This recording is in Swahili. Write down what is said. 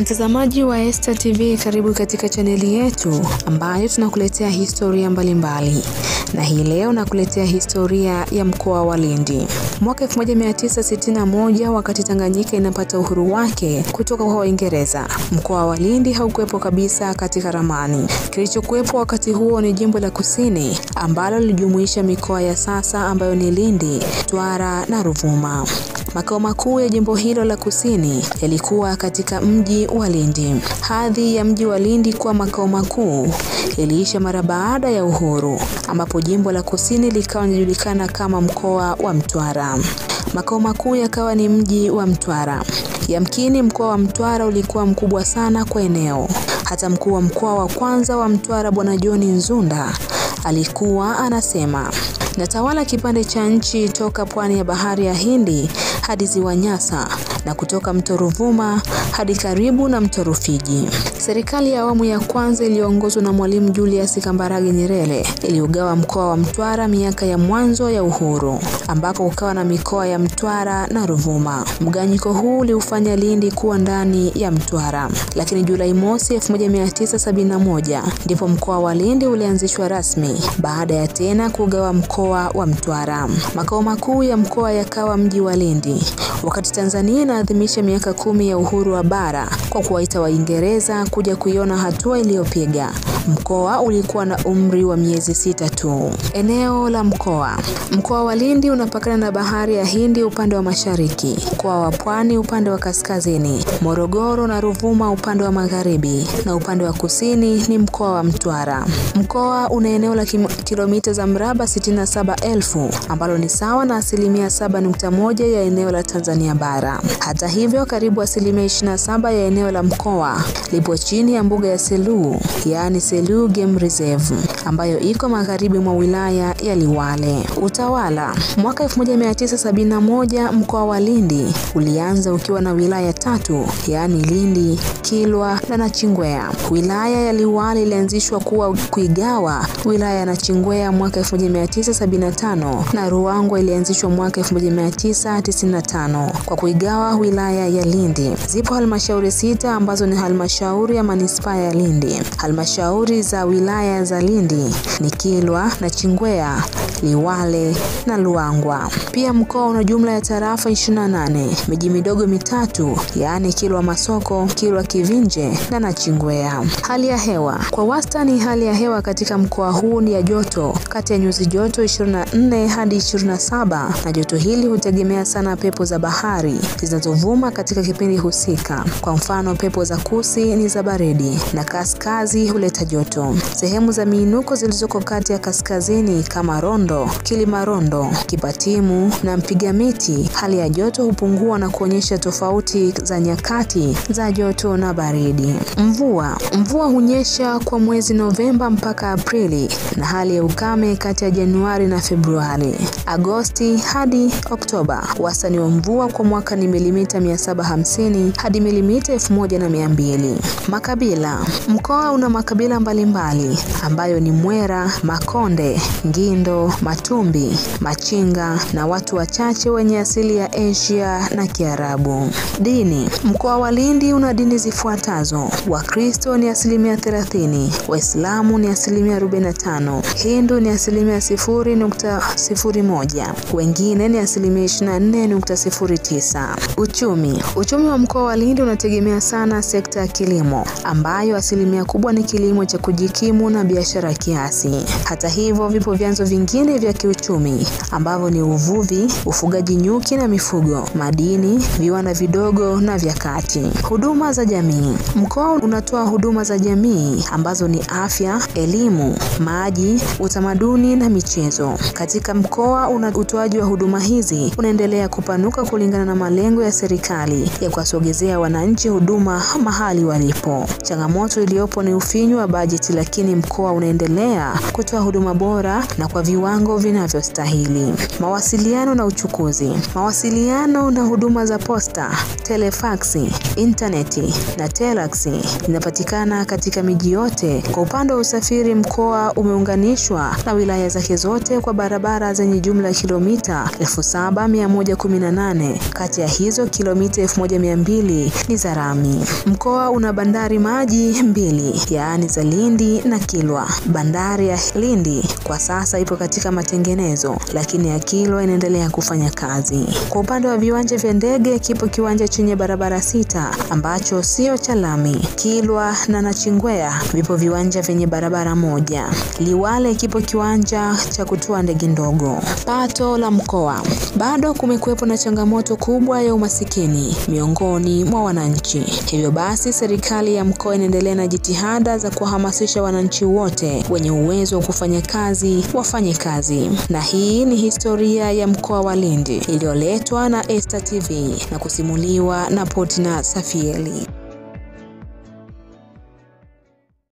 Mtazamaji wa Esta TV, karibu katika chaneli yetu ambayo tunakuletea historia mbalimbali mbali. Na hii leo nakuletea historia ya mkoa wa Lindi. Mwaka 1961 wakati Tanganyika inapata uhuru wake kutoka kwa Waingereza, mkoa wa Lindi haukuwepo kabisa katika ramani. Kilichokuwepo wakati huo ni jimbo la Kusini ambalo lilijumuisha mikoa ya sasa ambayo ni Lindi, twara na Ruvuma. Makao makuu ya jimbo hilo la kusini yalikuwa katika mji wa Lindi. Hadhi ya mji wa Lindi kuwa makao makuu iliisha mara baada ya uhuru, ambapo jimbo la kusini likawa linajulikana kama mkoa wa Mtwara. Makao makuu yakawa ni mji wa Mtwara. Yamkini mkoa wa Mtwara ulikuwa mkubwa sana kwa eneo. Hata mkuu wa mkoa wa kwanza wa Mtwara Bwana John Nzunda alikuwa anasema natawala kipande cha nchi toka pwani ya bahari ya Hindi hadi ziwa Nyasa na kutoka mto Ruvuma hadi karibu na mto Rufiji. Serikali ya awamu ya kwanza iliyoongozwa na Mwalimu Julius Kambarage Nyerere iliugawa mkoa wa Mtwara miaka ya mwanzo ya uhuru, ambako ukawa na mikoa ya Mtwara na Ruvuma. Mganyiko huu uliufanya Lindi kuwa ndani ya Mtwara, lakini Julai mosi 1971 ndipo mkoa wa Lindi ulianzishwa rasmi baada ya tena kugawa mkoa wa Mtwara. Makao makuu ya mkoa yakawa mji wa Lindi. Wakati Tanzania inaadhimisha miaka kumi ya uhuru wa bara kwa kuwaita Waingereza kuja kuiona hatua iliyopiga, mkoa ulikuwa na umri wa miezi sita tu. Eneo la mkoa. Mkoa wa Lindi unapakana na bahari ya Hindi upande wa mashariki, mkoa wa Pwani upande wa kaskazini, Morogoro na Ruvuma upande wa magharibi, na upande wa kusini ni mkoa wa Mtwara. Mkoa una eneo la kilomita za mraba 67,000 ambalo ni sawa na asilimia 7.1 ya eneo la Tanzania bara. Hata hivyo, karibu asilimia 27 ya eneo la mkoa lipo chini ya mbuga ya Selous, yaani Selous Game Reserve, ambayo iko magharibi mwa wilaya ya Liwale. Utawala. Mwaka 1971 mkoa wa Lindi ulianza ukiwa na wilaya tatu, yaani Lindi, Kilwa na Nachingwea. Wilaya ya Liwale ilianzishwa kuwa kuigawa wilaya ya Nachingwea mwaka 1975 na Ruangwa ilianzishwa mwaka 1995 kwa kuigawa wilaya ya Lindi. Zipo halmashauri sita ambazo ni halmashauri ya manispaa ya Lindi. Halmashauri za wilaya za Lindi ni Kilwa, Nachingwea, Liwale na Luangwa. Pia mkoa una jumla ya tarafa 28, miji midogo mitatu, yaani Kilwa Masoko, Kilwa Kivinje na Nachingwea. Hali ya hewa. Kwa wastani hali ya hewa katika mkoa huu ni ya joto kati ya nyuzi joto 24 hadi 27 na joto hili hutegemea sana pepo za bahari zinazovuma katika kipindi husika. Kwa mfano, pepo za kusi ni za baridi na kaskazi huleta joto. Sehemu za miinuko zilizoko kati ya kaskazini kama Rondo, Kilimarondo, Kipatimu na Mpiga Miti, hali ya joto hupungua na kuonyesha tofauti za nyakati za joto na baridi. Mvua. Mvua hunyesha kwa mwezi Novemba mpaka Aprili na hali ya ukame kati ya Januari na Februari. Agosti hadi Oktoba. Wastani wa mvua kwa mwaka ni milimita 750 hadi milimita 1200. Makabila. Mkoa una makabila mbalimbali mbali, ambayo ni Mwera, Makonde, Ngindo, Matumbi, Machinga na watu wachache wenye asili ya Asia na Kiarabu. Dini. Mkoa wa Lindi una dini zifuatazo: Wakristo ni asilimia 30, Waislamu ni asilimia 45, Hindu ni asilimia 0.01, wengine ni asilimia 24.09. Uchumi. Uchumi wa mkoa wa Lindi unategemea sana sekta ya kilimo ambayo asilimia kubwa ni kilimo cha kujikimu na biashara kiasi. Hata hivyo, vipo vyanzo vingine vya kiuchumi ambavyo ni uvuvi, ufugaji nyuki na mifugo, madini, viwanda vidogo na vya kati. Huduma za jamii. Mkoa unatoa huduma za jamii ambazo ni afya, elimu, maji, utamaduni na michezo. Katika mkoa una utoaji wa huduma hizi unaendelea kupanuka kulingana na malengo ya serikali ya kuwasogezea wananchi huduma mahali walipo. Changamoto iliyopo ni ufinyu wa bajeti, lakini mkoa unaendelea kutoa huduma bora na kwa viwango vinavyostahili. Mawasiliano na uchukuzi. Mawasiliano na huduma za posta, telefaksi, interneti na telaksi zinapatikana katika miji yote. Kwa upande wa usafiri, mkoa umeunganishwa na wilaya zake zote kwa barabara zenye jumla ya kilomita 7118. Kati ya hizo kilomita 1200 ni za rami. Mkoa una bandari maji mbili, yaani za Lindi na Kilwa. Bandari ya Lindi kwa sasa ipo katika matengenezo, lakini ya Kilwa inaendelea kufanya kazi. Kwa upande wa viwanja vya ndege, kipo kiwanja chenye barabara sita ambacho sio cha lami. Kilwa na Nachingwea vipo viwanja vyenye barabara moja. Liwale kipo kiwanja cha kutua ndege ndogo. Pato la mkoa. Bado kumekuwepo na changamoto kubwa ya umasikini miongoni mwa wananchi. Hivyo basi, serikali ya mkoa inaendelea na jitihada za kuwahamasisha wananchi wote wenye uwezo wa kufanya kazi wafanye kazi. Na hii ni historia ya mkoa wa Lindi iliyoletwa na Esta TV na kusimuliwa na Potina Safieli.